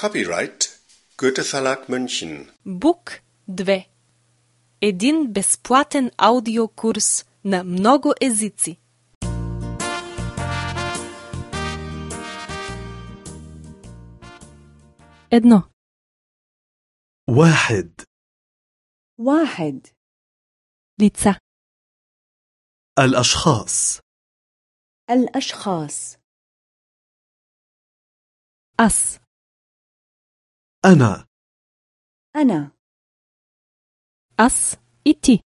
Copyright Goethe Verlag München. Бук 2. Един безплатен аудиокурс на много езици. Едно. واحد واحد Лица. الأشخاص الأشخاص Аз. أنا. أنا. أس إتي.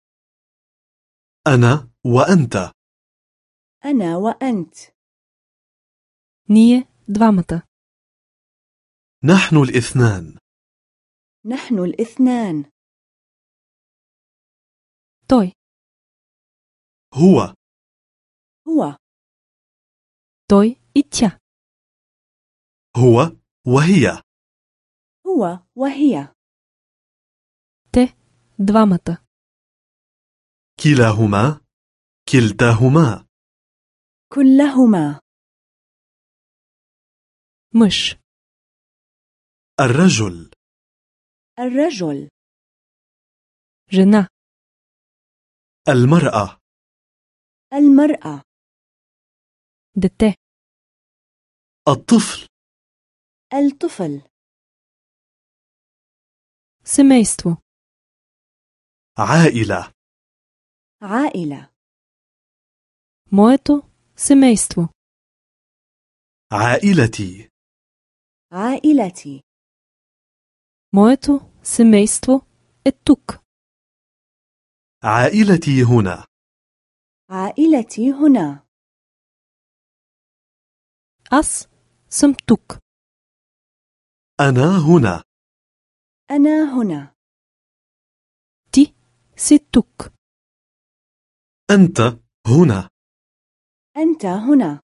أنا وأنت. أنا وأنت. نية دوامتا نحن الاثنان. نحن الاثنان. توي. هو. هو. توي إتيا. هو وهي. هو وهي Те. Двамата. كلاهما كلتاهما كلهما Мъж. الرجل الرجل Жена. المرأة المرأة Дете. الطفل الطفل Семейство. عائلة عائلة Моето семейство. عائلتي عائلتي Моето семейство е тук. عائلتي هنا عائلتي هنا Аз съм тук. أنا هنا أنا هنا Ти си тук. أنت هنا أنت هنا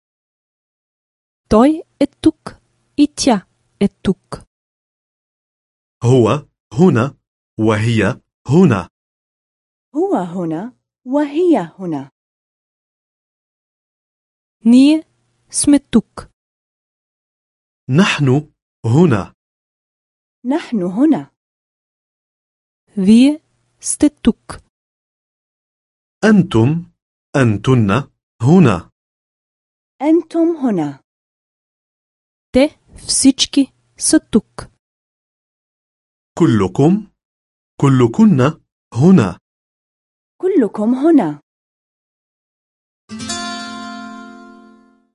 Той е тук и тя е тук. هو هنا وهي هنا هو هنا وهي هنا Ние сме тук. نحن هنا نحن هنا Вие сте тук. أنتم أنتن هنا أنتم هنا Те всички са тук. كلكم كلكن هنا كلكم هنا